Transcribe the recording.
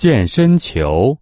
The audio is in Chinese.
健身球。